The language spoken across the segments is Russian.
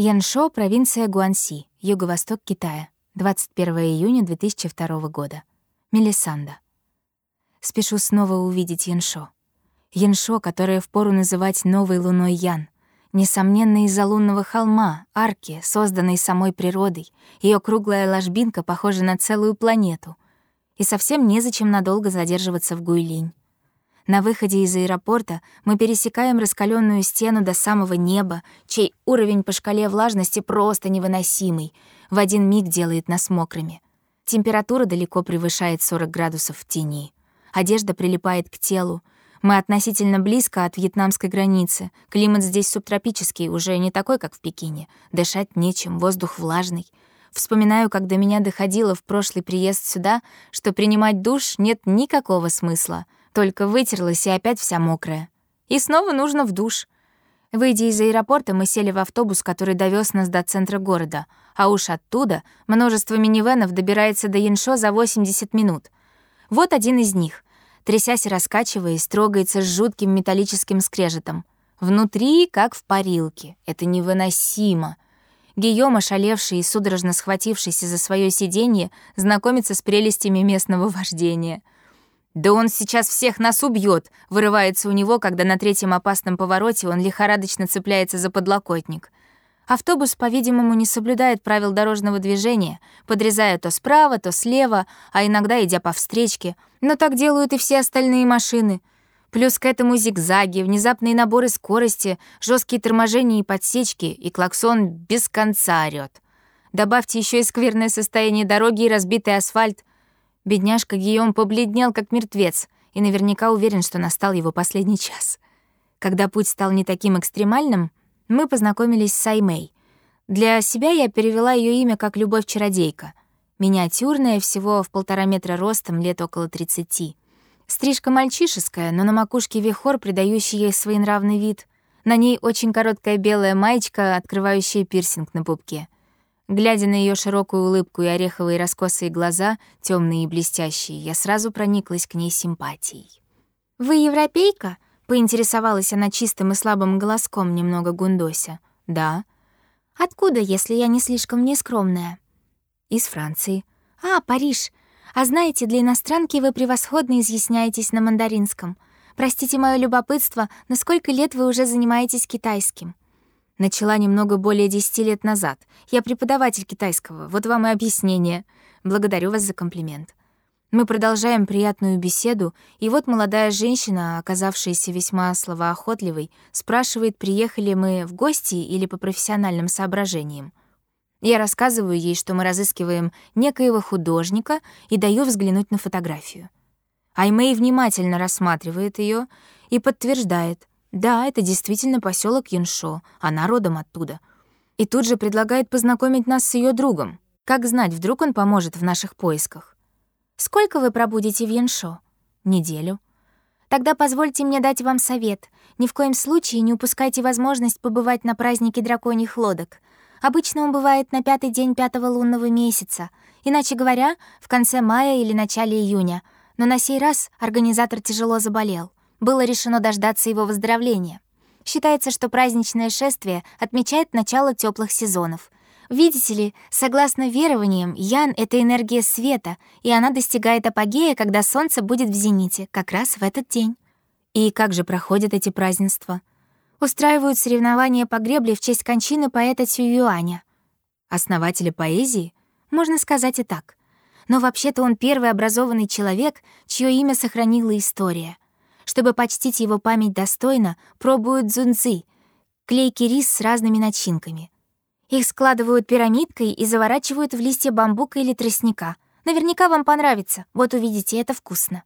Яншо, провинция Гуанси, юго-восток Китая. 21 июня 2002 года. Мелисанда. Спешу снова увидеть Яншо. Яншо, которое впору называть новой луной Ян. Несомненно, из-за лунного холма, арки, созданной самой природой. Ее круглая ложбинка похожа на целую планету. И совсем незачем надолго задерживаться в Гуйлинь. На выходе из аэропорта мы пересекаем раскаленную стену до самого неба, чей уровень по шкале влажности просто невыносимый, в один миг делает нас мокрыми. Температура далеко превышает 40 градусов в тени. Одежда прилипает к телу. Мы относительно близко от вьетнамской границы. Климат здесь субтропический, уже не такой, как в Пекине. Дышать нечем, воздух влажный. Вспоминаю, как до меня доходило в прошлый приезд сюда, что принимать душ нет никакого смысла — только вытерлась и опять вся мокрая. И снова нужно в душ. Выйдя из аэропорта, мы сели в автобус, который довез нас до центра города, а уж оттуда множество минивенов добирается до Яншо за 80 минут. Вот один из них. Трясясь и раскачиваясь, трогается с жутким металлическим скрежетом. Внутри, как в парилке. Это невыносимо. Гийом, ошалевший и судорожно схватившийся за свое сиденье, знакомится с прелестями местного вождения — «Да он сейчас всех нас убьет!» — вырывается у него, когда на третьем опасном повороте он лихорадочно цепляется за подлокотник. Автобус, по-видимому, не соблюдает правил дорожного движения, подрезая то справа, то слева, а иногда идя по встречке. Но так делают и все остальные машины. Плюс к этому зигзаги, внезапные наборы скорости, жесткие торможения и подсечки, и клаксон без конца орёт. Добавьте еще и скверное состояние дороги и разбитый асфальт, Бедняжка Гийом побледнел, как мертвец, и наверняка уверен, что настал его последний час. Когда путь стал не таким экстремальным, мы познакомились с Саймей. Для себя я перевела ее имя как «Любовь-чародейка». Миниатюрная, всего в полтора метра ростом, лет около тридцати. Стрижка мальчишеская, но на макушке вихор, придающий ей своенравный вид. На ней очень короткая белая маечка, открывающая пирсинг на пупке — Глядя на ее широкую улыбку и ореховые раскосые глаза, темные и блестящие, я сразу прониклась к ней симпатией. «Вы европейка?» — поинтересовалась она чистым и слабым голоском, немного гундося. «Да». «Откуда, если я не слишком нескромная?» «Из Франции». «А, Париж. А знаете, для иностранки вы превосходно изъясняетесь на мандаринском. Простите мое любопытство, на сколько лет вы уже занимаетесь китайским?» Начала немного более десяти лет назад. Я преподаватель китайского, вот вам и объяснение. Благодарю вас за комплимент. Мы продолжаем приятную беседу, и вот молодая женщина, оказавшаяся весьма словоохотливой, спрашивает, приехали мы в гости или по профессиональным соображениям. Я рассказываю ей, что мы разыскиваем некоего художника и даю взглянуть на фотографию. Аймэй внимательно рассматривает ее и подтверждает, да, это действительно поселок Юншо, она родом оттуда. И тут же предлагает познакомить нас с ее другом. Как знать, вдруг он поможет в наших поисках. Сколько вы пробудете в Юншо? Неделю. Тогда позвольте мне дать вам совет. Ни в коем случае не упускайте возможность побывать на празднике драконьих лодок. Обычно он бывает на пятый день пятого лунного месяца, иначе говоря, в конце мая или начале июня. Но на сей раз организатор тяжело заболел было решено дождаться его выздоровления. Считается, что праздничное шествие отмечает начало теплых сезонов. Видите ли, согласно верованиям, Ян — это энергия света, и она достигает апогея, когда солнце будет в зените, как раз в этот день. И как же проходят эти празднества? Устраивают соревнования по гребле в честь кончины поэта Цююаня. Основателя поэзии? Можно сказать и так. Но вообще-то он первый образованный человек, чье имя сохранила история — чтобы почтить его память достойно, пробуют дзунци — клейкий рис с разными начинками. Их складывают пирамидкой и заворачивают в листья бамбука или тростника. Наверняка вам понравится, вот увидите, это вкусно.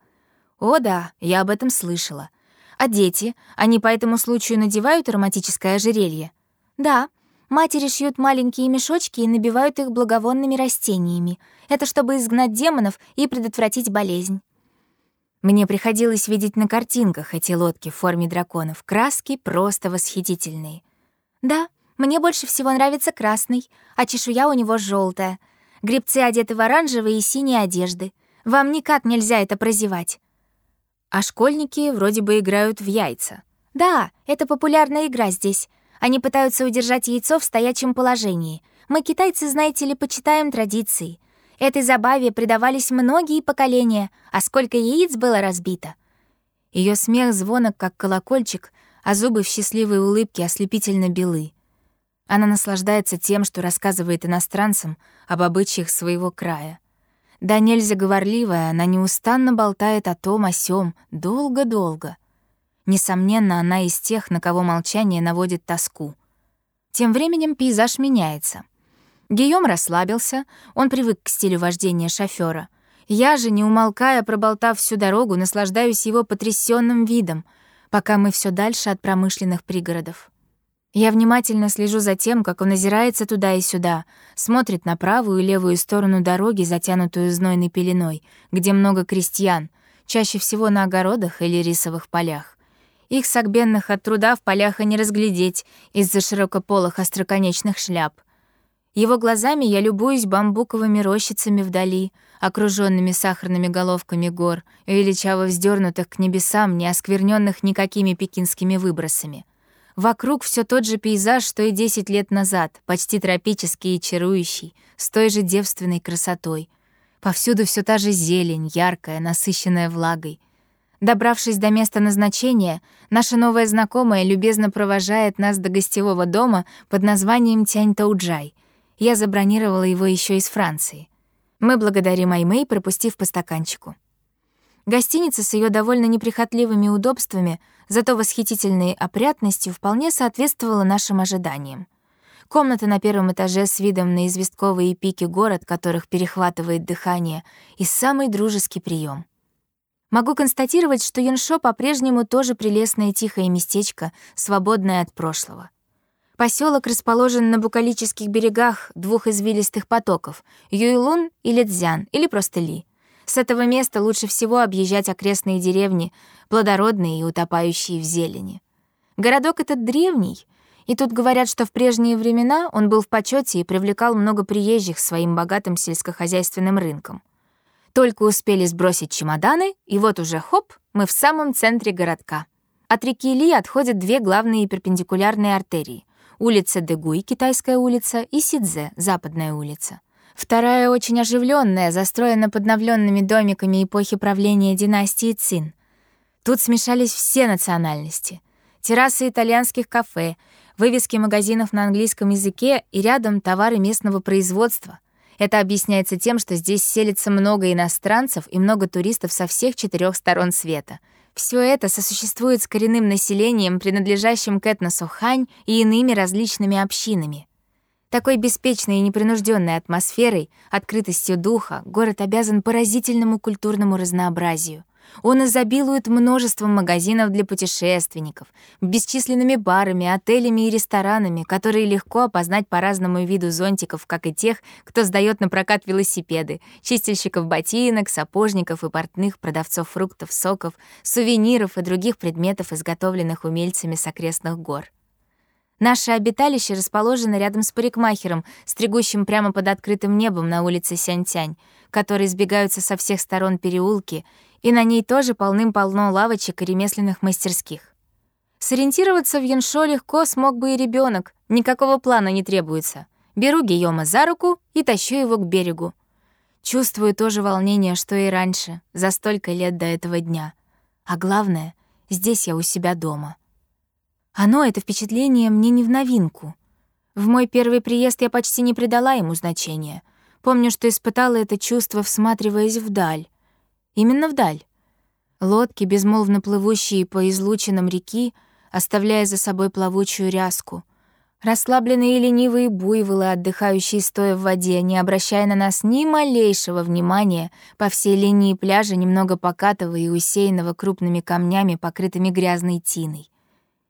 О да, я об этом слышала. А дети, они по этому случаю надевают ароматическое ожерелье? Да, матери шьют маленькие мешочки и набивают их благовонными растениями. Это чтобы изгнать демонов и предотвратить болезнь. Мне приходилось видеть на картинках эти лодки в форме драконов. Краски просто восхитительные. Да, мне больше всего нравится красный, а чешуя у него желтая. Грибцы одеты в оранжевые и синие одежды. Вам никак нельзя это прозевать. А школьники вроде бы играют в яйца. Да, это популярная игра здесь. Они пытаются удержать яйцо в стоячем положении. Мы, китайцы, знаете ли, почитаем традиции. Этой забаве предавались многие поколения, а сколько яиц было разбито. Ее смех звонок, как колокольчик, а зубы в счастливой улыбке ослепительно белы. Она наслаждается тем, что рассказывает иностранцам об обычаях своего края. Да нельзя говорливая, она неустанно болтает о том, о сём, долго-долго. Несомненно, она из тех, на кого молчание наводит тоску. Тем временем пейзаж меняется. Гийом расслабился, он привык к стилю вождения шофера. Я же, не умолкая, проболтав всю дорогу, наслаждаюсь его потрясенным видом, пока мы все дальше от промышленных пригородов. Я внимательно слежу за тем, как он озирается туда и сюда, смотрит на правую и левую сторону дороги, затянутую знойной пеленой, где много крестьян, чаще всего на огородах или рисовых полях. Их согбенных от труда в полях и не разглядеть из-за широкополых остроконечных шляп. Его глазами я любуюсь бамбуковыми рощицами вдали, окруженными сахарными головками гор, величаво вздернутых к небесам, не оскверненных никакими пекинскими выбросами — Вокруг все тот же пейзаж, что и 10 лет назад, почти тропический и чарующий, с той же девственной красотой. Повсюду все та же зелень, яркая, насыщенная влагой. Добравшись до места назначения, наша новая знакомая любезно провожает нас до гостевого дома под названием Тянь-Тауджай. Я забронировала его еще из Франции. Мы благодарим Аймэй, пропустив по стаканчику. Гостиница с ее довольно неприхотливыми удобствами, зато восхитительной опрятностью, вполне соответствовала нашим ожиданиям. Комната на первом этаже с видом на известковые пики город, которых перехватывает дыхание, и самый дружеский прием. Могу констатировать, что Яншо по-прежнему тоже прелестное тихое местечко, свободное от прошлого. Поселок расположен на букалических берегах двух извилистых потоков — Юйлун и Ледзян, или просто Ли — с этого места лучше всего объезжать окрестные деревни, плодородные и утопающие в зелени. Городок этот древний, и тут говорят, что в прежние времена он был в почете и привлекал много приезжих своим богатым сельскохозяйственным рынком. Только успели сбросить чемоданы, и вот уже хоп, мы в самом центре городка. От реки Ли отходят две главные перпендикулярные артерии — улица Дегуй, китайская улица, и Сидзе, западная улица — Вторая очень оживленная, застроена подновленными домиками эпохи правления династии Цин. Тут смешались все национальности. Террасы итальянских кафе, вывески магазинов на английском языке и рядом товары местного производства. Это объясняется тем, что здесь селится много иностранцев и много туристов со всех четырех сторон света. Все это сосуществует с коренным населением, принадлежащим к этносу Хань и иными различными общинами — такой беспечной и непринужденной атмосферой, открытостью духа город обязан поразительному культурному разнообразию. Он изобилует множеством магазинов для путешественников, бесчисленными барами, отелями и ресторанами, которые легко опознать по разному виду зонтиков, как и тех, кто сдает на прокат велосипеды, чистильщиков ботинок, сапожников и портных, продавцов фруктов, соков, сувениров и других предметов, изготовленных умельцами с окрестных гор. Наше обиталище расположено рядом с парикмахером, стригущим прямо под открытым небом на улице Сянтянь, которые сбегаются со всех сторон переулки, и на ней тоже полным-полно лавочек и ремесленных мастерских. Сориентироваться в Яншо легко смог бы и ребенок, никакого плана не требуется. Беру Гийома за руку и тащу его к берегу. Чувствую то же волнение, что и раньше, за столько лет до этого дня. А главное, здесь я у себя дома. Оно, это впечатление, мне не в новинку. В мой первый приезд я почти не придала ему значения. Помню, что испытала это чувство, всматриваясь вдаль. Именно вдаль. Лодки, безмолвно плывущие по излучинам реки, оставляя за собой плавучую ряску. Расслабленные и ленивые буйволы, отдыхающие стоя в воде, не обращая на нас ни малейшего внимания по всей линии пляжа, немного покатого и усеянного крупными камнями, покрытыми грязной тиной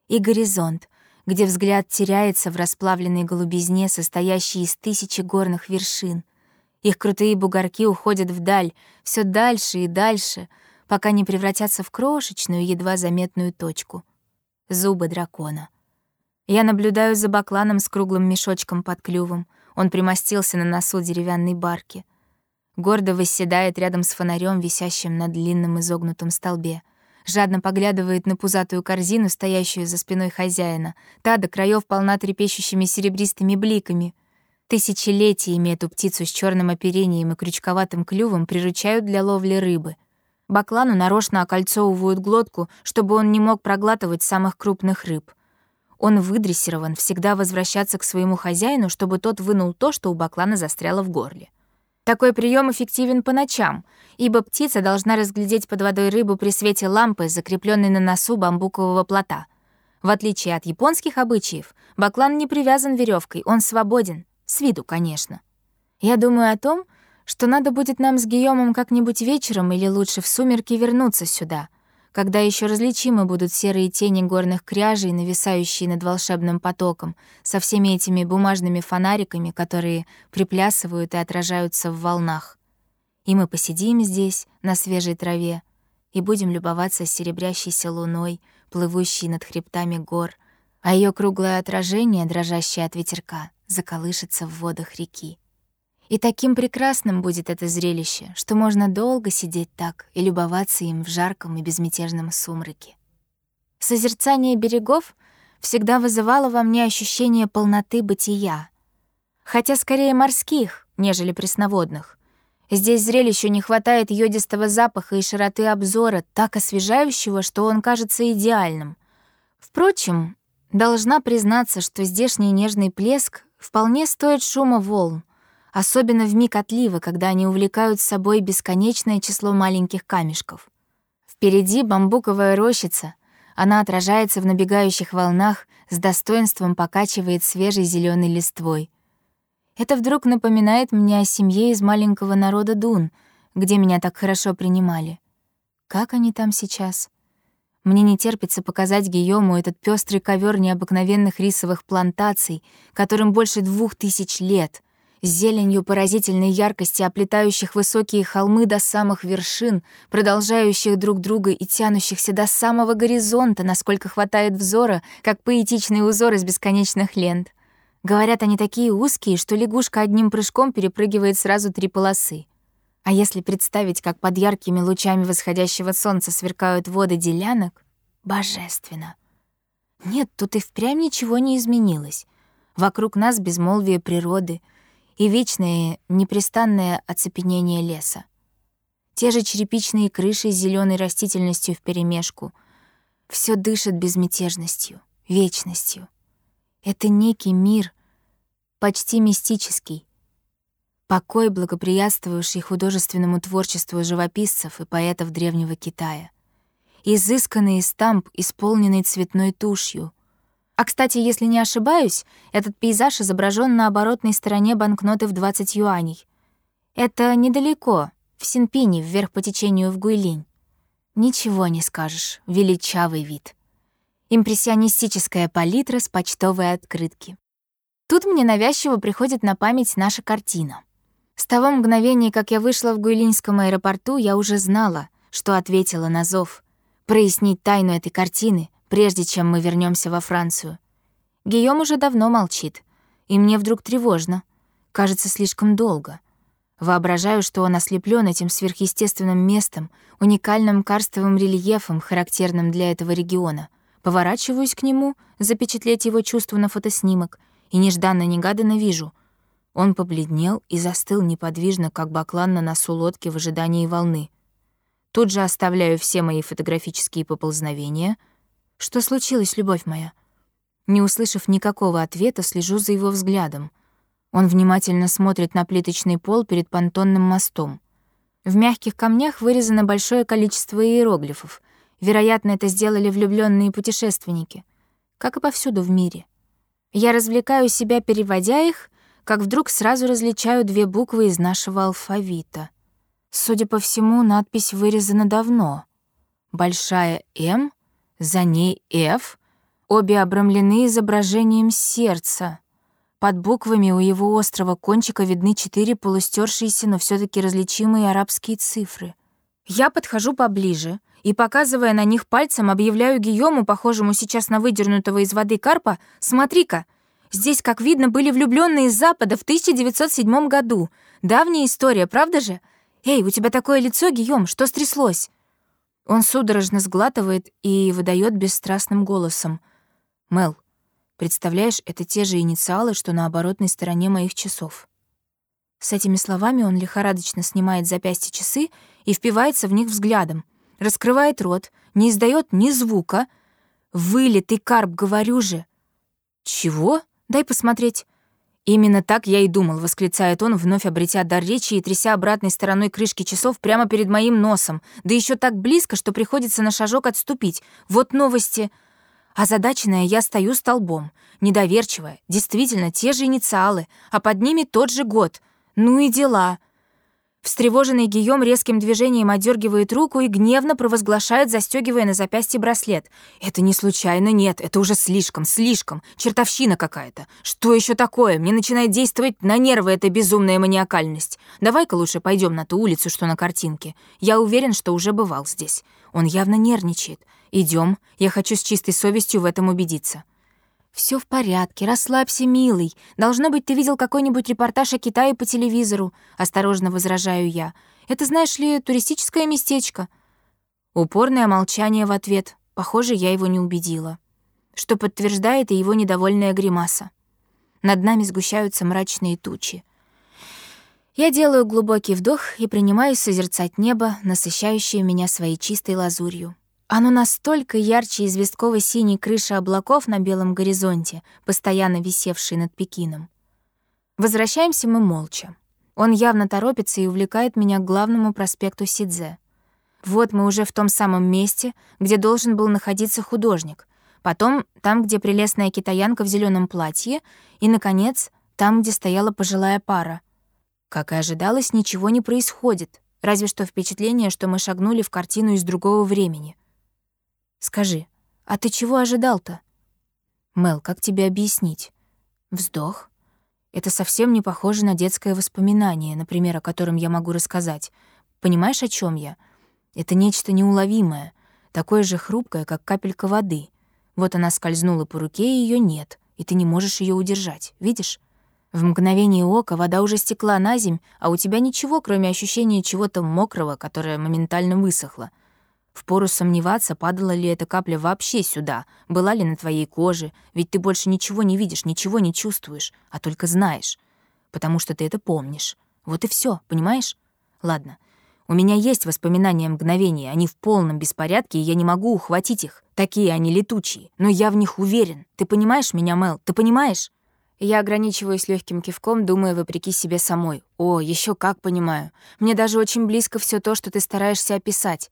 и горизонт, где взгляд теряется в расплавленной голубизне, состоящей из тысячи горных вершин. Их крутые бугорки уходят вдаль, все дальше и дальше, пока не превратятся в крошечную, едва заметную точку. Зубы дракона. Я наблюдаю за бакланом с круглым мешочком под клювом. Он примостился на носу деревянной барки. Гордо восседает рядом с фонарем, висящим на длинном изогнутом столбе. Жадно поглядывает на пузатую корзину, стоящую за спиной хозяина. Та до краев полна трепещущими серебристыми бликами. Тысячелетиями эту птицу с черным оперением и крючковатым клювом приручают для ловли рыбы. Баклану нарочно окольцовывают глотку, чтобы он не мог проглатывать самых крупных рыб. Он выдрессирован всегда возвращаться к своему хозяину, чтобы тот вынул то, что у баклана застряло в горле. Такой прием эффективен по ночам, ибо птица должна разглядеть под водой рыбу при свете лампы, закрепленной на носу бамбукового плота. В отличие от японских обычаев, баклан не привязан веревкой, он свободен, с виду, конечно. Я думаю о том, что надо будет нам с Гийомом как-нибудь вечером или лучше в сумерки вернуться сюда, когда еще различимы будут серые тени горных кряжей, нависающие над волшебным потоком, со всеми этими бумажными фонариками, которые приплясывают и отражаются в волнах. И мы посидим здесь, на свежей траве, и будем любоваться серебрящейся луной, плывущей над хребтами гор, а ее круглое отражение, дрожащее от ветерка, заколышется в водах реки. И таким прекрасным будет это зрелище, что можно долго сидеть так и любоваться им в жарком и безмятежном сумраке. Созерцание берегов всегда вызывало во мне ощущение полноты бытия, хотя скорее морских, нежели пресноводных. Здесь зрелищу не хватает йодистого запаха и широты обзора, так освежающего, что он кажется идеальным. Впрочем, должна признаться, что здешний нежный плеск вполне стоит шума волн, особенно в миг отлива, когда они увлекают с собой бесконечное число маленьких камешков. Впереди бамбуковая рощица, она отражается в набегающих волнах, с достоинством покачивает свежей зеленой листвой. Это вдруг напоминает мне о семье из маленького народа Дун, где меня так хорошо принимали. Как они там сейчас? Мне не терпится показать Гийому этот пестрый ковер необыкновенных рисовых плантаций, которым больше двух тысяч лет — зеленью поразительной яркости, оплетающих высокие холмы до самых вершин, продолжающих друг друга и тянущихся до самого горизонта, насколько хватает взора, как поэтичный узор из бесконечных лент. Говорят, они такие узкие, что лягушка одним прыжком перепрыгивает сразу три полосы. А если представить, как под яркими лучами восходящего солнца сверкают воды делянок, божественно. Нет, тут и впрямь ничего не изменилось. Вокруг нас безмолвие природы — и вечное непрестанное оцепенение леса. Те же черепичные крыши с зеленой растительностью вперемешку. Все дышит безмятежностью, вечностью. Это некий мир, почти мистический, покой, благоприятствующий художественному творчеству живописцев и поэтов Древнего Китая. Изысканный стамп, исполненный цветной тушью — а, кстати, если не ошибаюсь, этот пейзаж изображен на оборотной стороне банкноты в 20 юаней. Это недалеко, в Синпине, вверх по течению в Гуйлинь. Ничего не скажешь, величавый вид. Импрессионистическая палитра с почтовой открытки. Тут мне навязчиво приходит на память наша картина. С того мгновения, как я вышла в Гуйлинском аэропорту, я уже знала, что ответила на зов. Прояснить тайну этой картины, прежде чем мы вернемся во Францию. Гийом уже давно молчит, и мне вдруг тревожно. Кажется, слишком долго. Воображаю, что он ослеплен этим сверхъестественным местом, уникальным карстовым рельефом, характерным для этого региона. Поворачиваюсь к нему, запечатлеть его чувство на фотоснимок, и нежданно-негаданно вижу. Он побледнел и застыл неподвижно, как баклан на носу лодки в ожидании волны. Тут же оставляю все мои фотографические поползновения — «Что случилось, любовь моя?» Не услышав никакого ответа, слежу за его взглядом. Он внимательно смотрит на плиточный пол перед понтонным мостом. В мягких камнях вырезано большое количество иероглифов. Вероятно, это сделали влюбленные путешественники, как и повсюду в мире. Я развлекаю себя, переводя их, как вдруг сразу различаю две буквы из нашего алфавита. Судя по всему, надпись вырезана давно. Большая «М» За ней F, обе обрамлены изображением сердца. Под буквами у его острого кончика видны четыре полустершиеся, но все таки различимые арабские цифры. Я подхожу поближе и, показывая на них пальцем, объявляю Гийому, похожему сейчас на выдернутого из воды карпа, «Смотри-ка, здесь, как видно, были влюбленные из Запада в 1907 году. Давняя история, правда же? Эй, у тебя такое лицо, Гийом, что стряслось?» Он судорожно сглатывает и выдает бесстрастным голосом. «Мел, представляешь, это те же инициалы, что на оборотной стороне моих часов». С этими словами он лихорадочно снимает запястье часы и впивается в них взглядом, раскрывает рот, не издает ни звука. «Вылитый карп, говорю же!» «Чего? Дай посмотреть». «Именно так я и думал», — восклицает он, вновь обретя дар речи и тряся обратной стороной крышки часов прямо перед моим носом, да еще так близко, что приходится на шажок отступить. Вот новости. Озадаченная я стою столбом, недоверчивая, действительно, те же инициалы, а под ними тот же год. Ну и дела. Встревоженный Гийом резким движением отдергивает руку и гневно провозглашает, застегивая на запястье браслет. «Это не случайно, нет, это уже слишком, слишком. Чертовщина какая-то. Что еще такое? Мне начинает действовать на нервы эта безумная маниакальность. Давай-ка лучше пойдем на ту улицу, что на картинке. Я уверен, что уже бывал здесь. Он явно нервничает. Идем, я хочу с чистой совестью в этом убедиться». Все в порядке, расслабься, милый. Должно быть, ты видел какой-нибудь репортаж о Китае по телевизору. Осторожно возражаю я. Это, знаешь ли, туристическое местечко. Упорное молчание в ответ. Похоже, я его не убедила. Что подтверждает и его недовольная гримаса. Над нами сгущаются мрачные тучи. Я делаю глубокий вдох и принимаюсь созерцать небо, насыщающее меня своей чистой лазурью. Оно настолько ярче известковой синей крыши облаков на белом горизонте, постоянно висевшей над Пекином. Возвращаемся мы молча. Он явно торопится и увлекает меня к главному проспекту Сидзе. Вот мы уже в том самом месте, где должен был находиться художник. Потом там, где прелестная китаянка в зеленом платье. И, наконец, там, где стояла пожилая пара. Как и ожидалось, ничего не происходит. Разве что впечатление, что мы шагнули в картину из другого времени. Скажи, а ты чего ожидал-то? Мел, как тебе объяснить? Вздох. Это совсем не похоже на детское воспоминание, например, о котором я могу рассказать. Понимаешь, о чем я? Это нечто неуловимое, такое же хрупкое, как капелька воды. Вот она скользнула по руке, и ее нет, и ты не можешь ее удержать. Видишь? В мгновение ока вода уже стекла на земь, а у тебя ничего, кроме ощущения чего-то мокрого, которое моментально высохло — Впору сомневаться, падала ли эта капля вообще сюда, была ли на твоей коже, ведь ты больше ничего не видишь, ничего не чувствуешь, а только знаешь, потому что ты это помнишь. Вот и все, понимаешь? Ладно, у меня есть воспоминания мгновения, они в полном беспорядке, и я не могу ухватить их. Такие они летучие, но я в них уверен. Ты понимаешь меня, Мел, ты понимаешь? Я ограничиваюсь легким кивком, думая вопреки себе самой. О, еще как понимаю. Мне даже очень близко все то, что ты стараешься описать.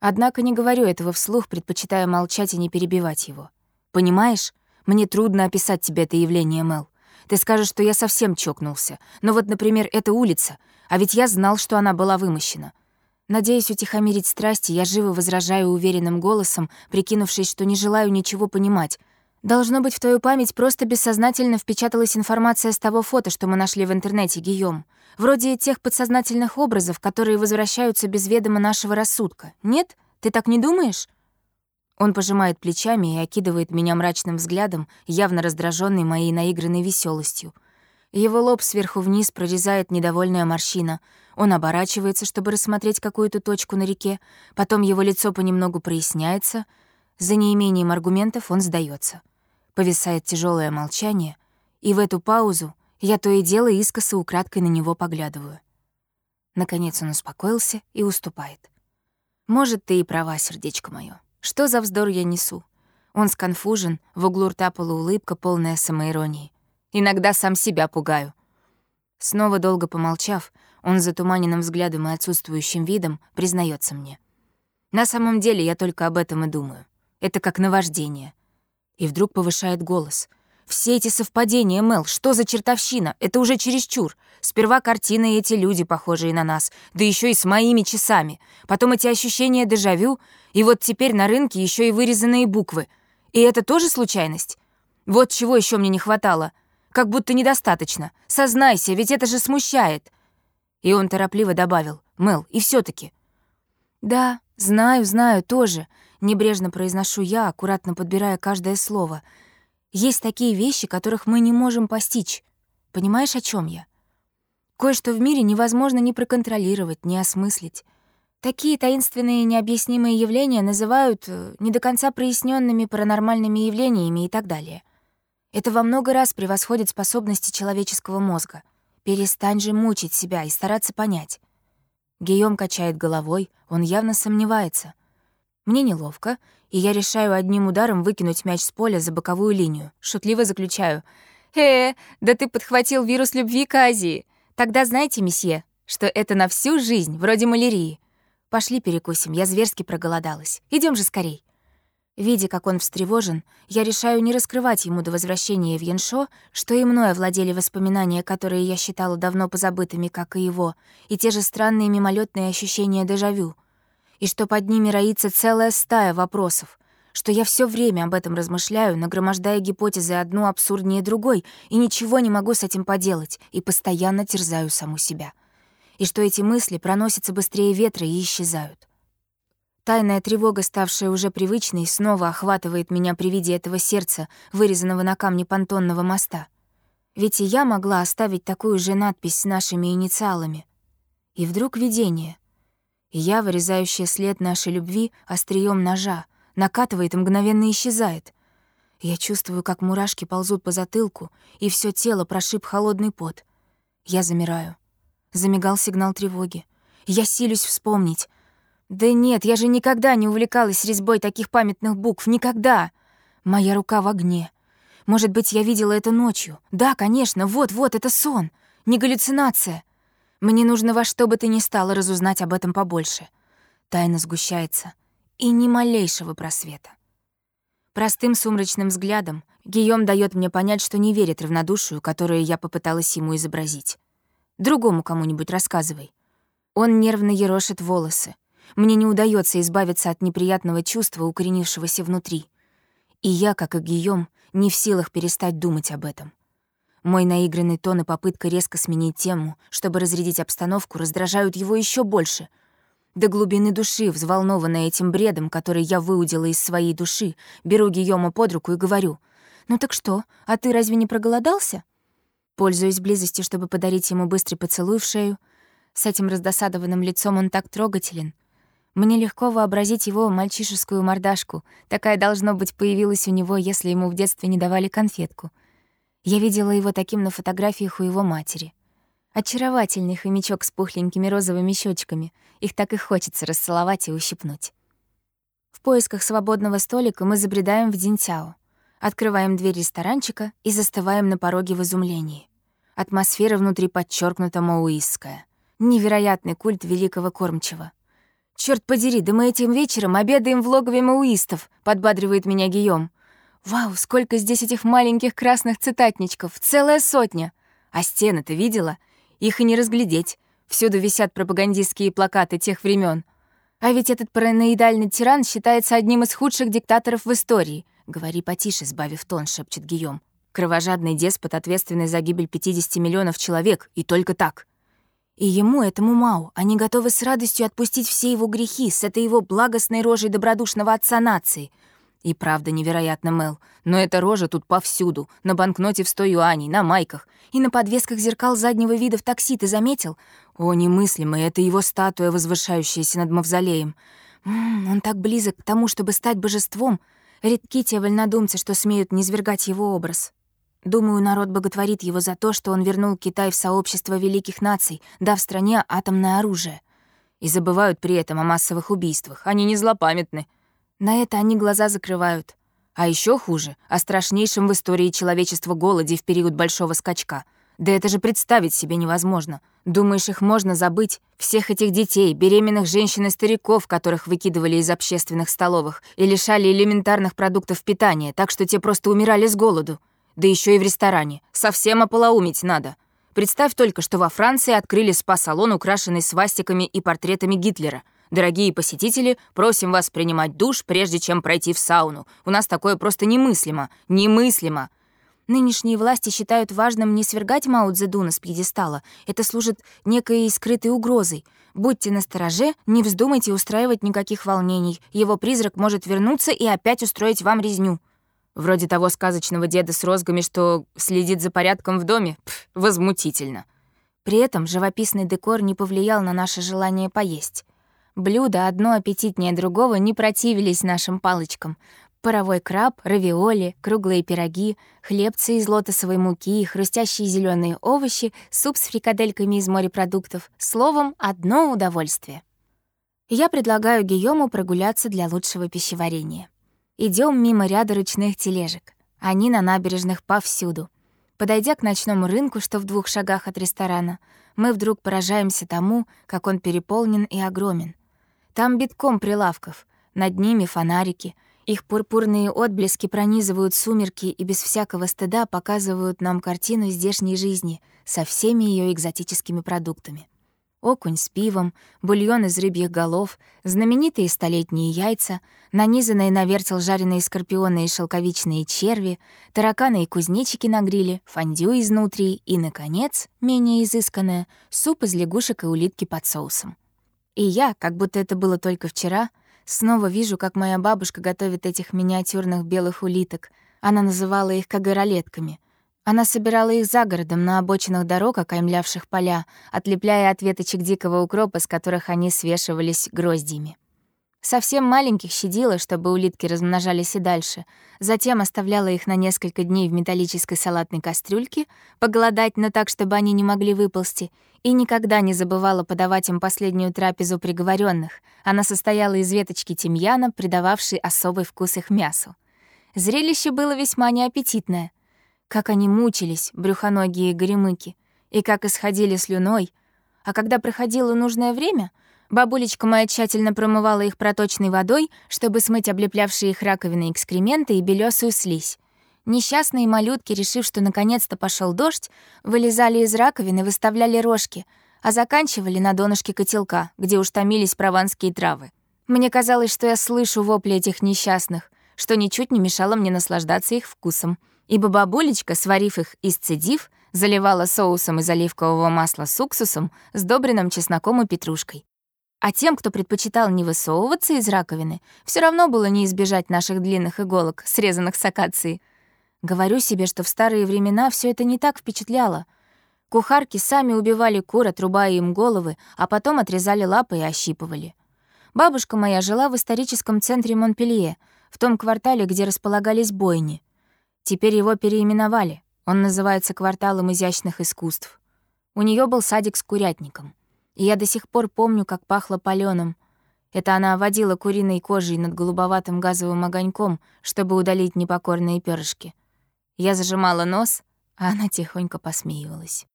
Однако не говорю этого вслух, предпочитая молчать и не перебивать его. Понимаешь, мне трудно описать тебе это явление, Мел. Ты скажешь, что я совсем чокнулся. Но вот, например, эта улица, а ведь я знал, что она была вымощена. Надеясь утихомирить страсти, я живо возражаю уверенным голосом, прикинувшись, что не желаю ничего понимать, Должно быть, в твою память просто бессознательно впечаталась информация с того фото, что мы нашли в интернете, Гийом. Вроде тех подсознательных образов, которые возвращаются без ведома нашего рассудка. Нет? Ты так не думаешь? Он пожимает плечами и окидывает меня мрачным взглядом, явно раздраженный моей наигранной веселостью. Его лоб сверху вниз прорезает недовольная морщина. Он оборачивается, чтобы рассмотреть какую-то точку на реке, потом его лицо понемногу проясняется. За неимением аргументов он сдается. Повисает тяжелое молчание, и в эту паузу я то и дело искоса украдкой на него поглядываю. Наконец он успокоился и уступает. «Может, ты и права, сердечко мое. Что за вздор я несу?» Он сконфужен, в углу рта полуулыбка, полная самоиронии. «Иногда сам себя пугаю». Снова долго помолчав, он затуманенным взглядом и отсутствующим видом признается мне. «На самом деле я только об этом и думаю. Это как наваждение и вдруг повышает голос. «Все эти совпадения, Мел, что за чертовщина? Это уже чересчур. Сперва картины и эти люди, похожие на нас, да еще и с моими часами. Потом эти ощущения дежавю, и вот теперь на рынке еще и вырезанные буквы. И это тоже случайность? Вот чего еще мне не хватало. Как будто недостаточно. Сознайся, ведь это же смущает». И он торопливо добавил, «Мел, и все таки «Да, знаю, знаю, тоже. Небрежно произношу я, аккуратно подбирая каждое слово. Есть такие вещи, которых мы не можем постичь. Понимаешь, о чем я? Кое-что в мире невозможно ни проконтролировать, ни осмыслить. Такие таинственные необъяснимые явления называют э, не до конца проясненными паранормальными явлениями и так далее. Это во много раз превосходит способности человеческого мозга. Перестань же мучить себя и стараться понять. Гийом качает головой, он явно сомневается. Мне неловко, и я решаю одним ударом выкинуть мяч с поля за боковую линию. Шутливо заключаю. «Э, да ты подхватил вирус любви к Азии. Тогда знаете, месье, что это на всю жизнь, вроде малярии. Пошли перекусим, я зверски проголодалась. Идем же скорей». Видя, как он встревожен, я решаю не раскрывать ему до возвращения в Яншо, что и мной овладели воспоминания, которые я считала давно позабытыми, как и его, и те же странные мимолетные ощущения дежавю, и что под ними роится целая стая вопросов, что я все время об этом размышляю, нагромождая гипотезы одну абсурднее другой, и ничего не могу с этим поделать, и постоянно терзаю саму себя. И что эти мысли проносятся быстрее ветра и исчезают. Тайная тревога, ставшая уже привычной, снова охватывает меня при виде этого сердца, вырезанного на камне понтонного моста. Ведь и я могла оставить такую же надпись с нашими инициалами. И вдруг видение. И я, вырезающая след нашей любви острием ножа, накатывает и мгновенно исчезает. Я чувствую, как мурашки ползут по затылку, и все тело прошиб холодный пот. Я замираю. Замигал сигнал тревоги. Я силюсь вспомнить, да нет, я же никогда не увлекалась резьбой таких памятных букв. Никогда. Моя рука в огне. Может быть, я видела это ночью. Да, конечно, вот-вот, это сон. Не галлюцинация. Мне нужно во что бы то ни стало разузнать об этом побольше. Тайна сгущается. И ни малейшего просвета. Простым сумрачным взглядом Гийом дает мне понять, что не верит равнодушию, которую я попыталась ему изобразить. Другому кому-нибудь рассказывай. Он нервно ерошит волосы, мне не удается избавиться от неприятного чувства, укоренившегося внутри. И я, как и Гийом, не в силах перестать думать об этом. Мой наигранный тон и попытка резко сменить тему, чтобы разрядить обстановку, раздражают его еще больше. До глубины души, взволнованная этим бредом, который я выудила из своей души, беру Гийома под руку и говорю, «Ну так что, а ты разве не проголодался?» Пользуясь близостью, чтобы подарить ему быстрый поцелуй в шею, с этим раздосадованным лицом он так трогателен, мне легко вообразить его мальчишескую мордашку. Такая, должно быть, появилась у него, если ему в детстве не давали конфетку. Я видела его таким на фотографиях у его матери. Очаровательный хомячок с пухленькими розовыми щечками. Их так и хочется расцеловать и ущипнуть. В поисках свободного столика мы забредаем в Динтяо. Открываем дверь ресторанчика и застываем на пороге в изумлении. Атмосфера внутри подчеркнута мауистская. Невероятный культ великого кормчего — Черт подери, да мы этим вечером обедаем в логове мауистов», — подбадривает меня Гийом. «Вау, сколько здесь этих маленьких красных цитатничков! Целая сотня! А стены ты видела? Их и не разглядеть. Всюду висят пропагандистские плакаты тех времен. А ведь этот параноидальный тиран считается одним из худших диктаторов в истории. Говори потише, сбавив тон, шепчет Гийом. Кровожадный деспот, ответственный за гибель 50 миллионов человек, и только так. И ему, этому Мау, они готовы с радостью отпустить все его грехи с этой его благостной рожей добродушного отца нации. И правда невероятно, Мел, но эта рожа тут повсюду, на банкноте в сто юаней, на майках и на подвесках зеркал заднего вида в такси, ты заметил? О, немыслимо, это его статуя, возвышающаяся над мавзолеем. М -м, он так близок к тому, чтобы стать божеством. Редки те вольнодумцы, что смеют низвергать его образ. Думаю, народ боготворит его за то, что он вернул Китай в сообщество великих наций, дав стране атомное оружие. И забывают при этом о массовых убийствах. Они не злопамятны. На это они глаза закрывают. А еще хуже — о страшнейшем в истории человечества голоде в период Большого скачка. Да это же представить себе невозможно. Думаешь, их можно забыть? Всех этих детей, беременных женщин и стариков, которых выкидывали из общественных столовых и лишали элементарных продуктов питания, так что те просто умирали с голоду. Да еще и в ресторане. Совсем ополоумить надо. Представь только, что во Франции открыли спа-салон, украшенный свастиками и портретами Гитлера. Дорогие посетители, просим вас принимать душ, прежде чем пройти в сауну. У нас такое просто немыслимо. Немыслимо. Нынешние власти считают важным не свергать Мао Цзэдуна с пьедестала. Это служит некой скрытой угрозой. Будьте настороже, не вздумайте устраивать никаких волнений. Его призрак может вернуться и опять устроить вам резню. Вроде того сказочного деда с розгами, что следит за порядком в доме. Пф, возмутительно. При этом живописный декор не повлиял на наше желание поесть. Блюда, одно аппетитнее другого, не противились нашим палочкам. Паровой краб, равиоли, круглые пироги, хлебцы из лотосовой муки, хрустящие зеленые овощи, суп с фрикадельками из морепродуктов. Словом, одно удовольствие. Я предлагаю Гийому прогуляться для лучшего пищеварения. Идем мимо ряда ручных тележек. Они на набережных повсюду. Подойдя к ночному рынку, что в двух шагах от ресторана, мы вдруг поражаемся тому, как он переполнен и огромен. Там битком прилавков, над ними фонарики, их пурпурные отблески пронизывают сумерки и без всякого стыда показывают нам картину здешней жизни со всеми ее экзотическими продуктами окунь с пивом, бульон из рыбьих голов, знаменитые столетние яйца, нанизанные на вертел жареные скорпионы и шелковичные черви, тараканы и кузнечики на гриле, фондю изнутри и, наконец, менее изысканное, суп из лягушек и улитки под соусом. И я, как будто это было только вчера, снова вижу, как моя бабушка готовит этих миниатюрных белых улиток. Она называла их кагаролетками — она собирала их за городом на обочинах дорог, окаймлявших поля, отлепляя от веточек дикого укропа, с которых они свешивались гроздьями. Совсем маленьких щадила, чтобы улитки размножались и дальше. Затем оставляла их на несколько дней в металлической салатной кастрюльке, поголодать, но так, чтобы они не могли выползти, и никогда не забывала подавать им последнюю трапезу приговоренных. Она состояла из веточки тимьяна, придававшей особый вкус их мясу. Зрелище было весьма неаппетитное — как они мучились, брюхоногие горемыки, и как исходили слюной. А когда проходило нужное время, бабулечка моя тщательно промывала их проточной водой, чтобы смыть облеплявшие их раковины экскременты и белесую слизь. Несчастные малютки, решив, что наконец-то пошел дождь, вылезали из раковины, выставляли рожки, а заканчивали на донышке котелка, где уж томились прованские травы. Мне казалось, что я слышу вопли этих несчастных, что ничуть не мешало мне наслаждаться их вкусом — ибо бабулечка, сварив их и сцедив, заливала соусом из оливкового масла с уксусом, сдобренным чесноком и петрушкой. А тем, кто предпочитал не высовываться из раковины, все равно было не избежать наших длинных иголок, срезанных с акации. Говорю себе, что в старые времена все это не так впечатляло. Кухарки сами убивали кур, отрубая им головы, а потом отрезали лапы и ощипывали. Бабушка моя жила в историческом центре Монпелье, в том квартале, где располагались бойни — Теперь его переименовали. Он называется «Кварталом изящных искусств». У нее был садик с курятником. И я до сих пор помню, как пахло палёным. Это она водила куриной кожей над голубоватым газовым огоньком, чтобы удалить непокорные перышки. Я зажимала нос, а она тихонько посмеивалась.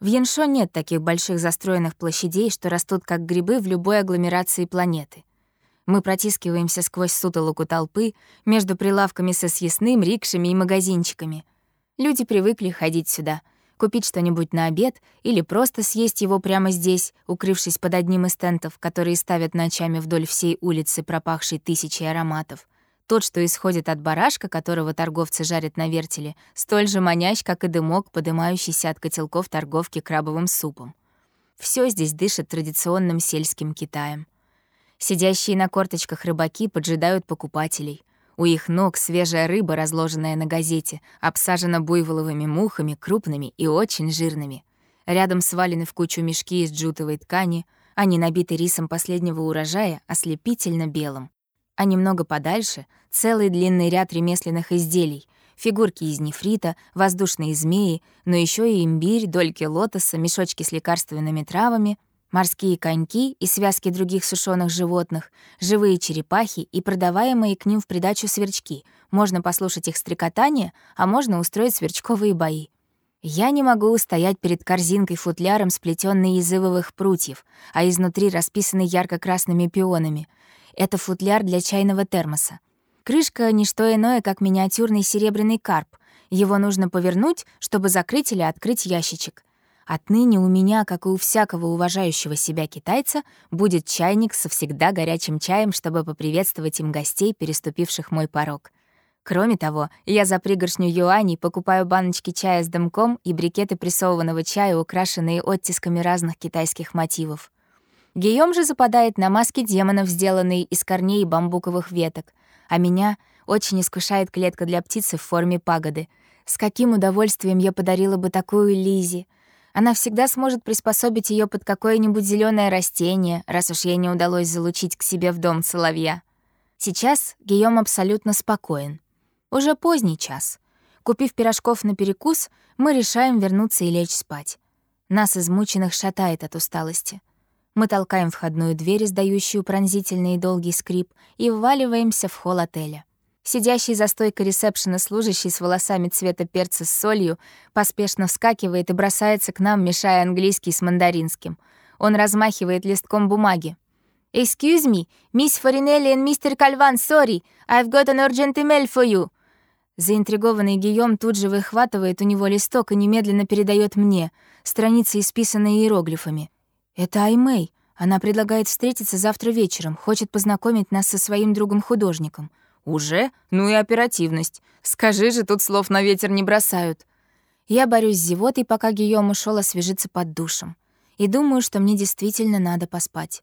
В Яншо нет таких больших застроенных площадей, что растут как грибы в любой агломерации планеты. Мы протискиваемся сквозь сутолоку толпы между прилавками со съестным, рикшами и магазинчиками. Люди привыкли ходить сюда, купить что-нибудь на обед или просто съесть его прямо здесь, укрывшись под одним из тентов, которые ставят ночами вдоль всей улицы, пропахшей тысячей ароматов. Тот, что исходит от барашка, которого торговцы жарят на вертеле, столь же манящ, как и дымок, подымающийся от котелков торговки крабовым супом. Все здесь дышит традиционным сельским Китаем. Сидящие на корточках рыбаки поджидают покупателей. У их ног свежая рыба, разложенная на газете, обсажена буйволовыми мухами, крупными и очень жирными. Рядом свалены в кучу мешки из джутовой ткани, они набиты рисом последнего урожая, ослепительно белым. А немного подальше — целый длинный ряд ремесленных изделий, фигурки из нефрита, воздушные змеи, но еще и имбирь, дольки лотоса, мешочки с лекарственными травами, Морские коньки и связки других сушеных животных, живые черепахи и продаваемые к ним в придачу сверчки. Можно послушать их стрекотание, а можно устроить сверчковые бои. Я не могу устоять перед корзинкой-футляром, сплетенной из ивовых прутьев, а изнутри расписанной ярко-красными пионами. Это футляр для чайного термоса. Крышка — не что иное, как миниатюрный серебряный карп. Его нужно повернуть, чтобы закрыть или открыть ящичек. Отныне у меня, как и у всякого уважающего себя китайца, будет чайник со всегда горячим чаем, чтобы поприветствовать им гостей, переступивших мой порог. Кроме того, я за пригоршню юаней покупаю баночки чая с дымком и брикеты прессованного чая, украшенные оттисками разных китайских мотивов. Гийом же западает на маски демонов, сделанные из корней и бамбуковых веток, а меня очень искушает клетка для птицы в форме пагоды. С каким удовольствием я подарила бы такую Лизе — Она всегда сможет приспособить ее под какое-нибудь зеленое растение, раз уж ей не удалось залучить к себе в дом соловья. Сейчас Гийом абсолютно спокоен. Уже поздний час. Купив пирожков на перекус, мы решаем вернуться и лечь спать. Нас, измученных, шатает от усталости. Мы толкаем входную дверь, издающую пронзительный и долгий скрип, и вваливаемся в холл отеля. Сидящий за стойкой ресепшена служащий с волосами цвета перца с солью поспешно вскакивает и бросается к нам, мешая английский с мандаринским. Он размахивает листком бумаги. «Excuse me, Miss Farinelli and Mr. Calvan, sorry, I've got an urgent email for you». Заинтригованный Гийом тут же выхватывает у него листок и немедленно передает мне, страницы, исписанные иероглифами. «Это Аймэй. Она предлагает встретиться завтра вечером, хочет познакомить нас со своим другом-художником». «Уже? Ну и оперативность. Скажи же, тут слов на ветер не бросают». Я борюсь с зевотой, пока Гийом ушел освежиться под душем. И думаю, что мне действительно надо поспать.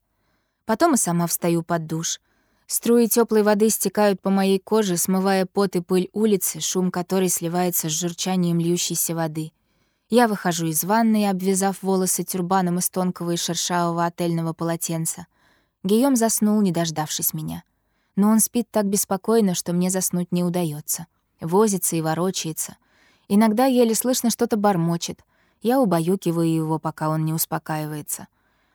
Потом и сама встаю под душ. Струи теплой воды стекают по моей коже, смывая пот и пыль улицы, шум которой сливается с журчанием льющейся воды — я выхожу из ванной, обвязав волосы тюрбаном из тонкого и шершавого отельного полотенца. Гийом заснул, не дождавшись меня. Но он спит так беспокойно, что мне заснуть не удается. Возится и ворочается. Иногда еле слышно что-то бормочет. Я убаюкиваю его, пока он не успокаивается.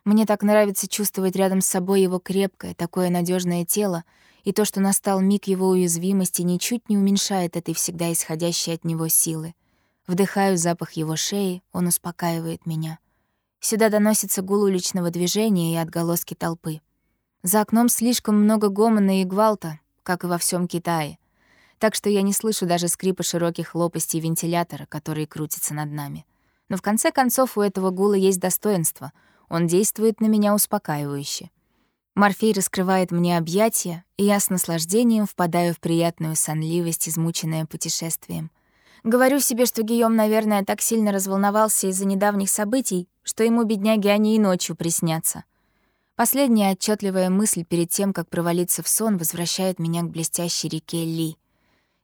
Мне так нравится чувствовать рядом с собой его крепкое, такое надежное тело, и то, что настал миг его уязвимости, ничуть не уменьшает этой всегда исходящей от него силы. Вдыхаю запах его шеи, он успокаивает меня. Сюда доносится гул уличного движения и отголоски толпы. За окном слишком много гомона и гвалта, как и во всем Китае. Так что я не слышу даже скрипа широких лопастей вентилятора, которые крутятся над нами. Но в конце концов у этого гула есть достоинство. Он действует на меня успокаивающе. Морфей раскрывает мне объятия, и я с наслаждением впадаю в приятную сонливость, измученная путешествием. Говорю себе, что Гийом, наверное, так сильно разволновался из-за недавних событий, что ему, бедняги, они и ночью приснятся. Последняя отчетливая мысль перед тем, как провалиться в сон, возвращает меня к блестящей реке Ли.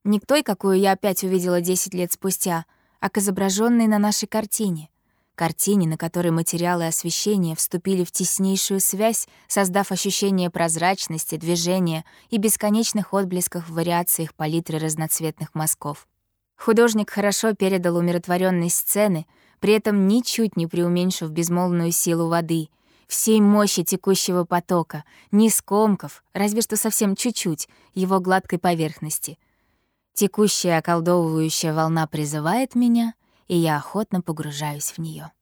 Не к той, какую я опять увидела 10 лет спустя, а к изображенной на нашей картине. Картине, на которой материалы и освещение вступили в теснейшую связь, создав ощущение прозрачности, движения и бесконечных отблесков в вариациях палитры разноцветных мазков. Художник хорошо передал умиротворенность сцены, при этом ничуть не преуменьшив безмолвную силу воды, всей мощи текущего потока, не скомков, разве что совсем чуть-чуть, его гладкой поверхности. Текущая околдовывающая волна призывает меня, и я охотно погружаюсь в нее.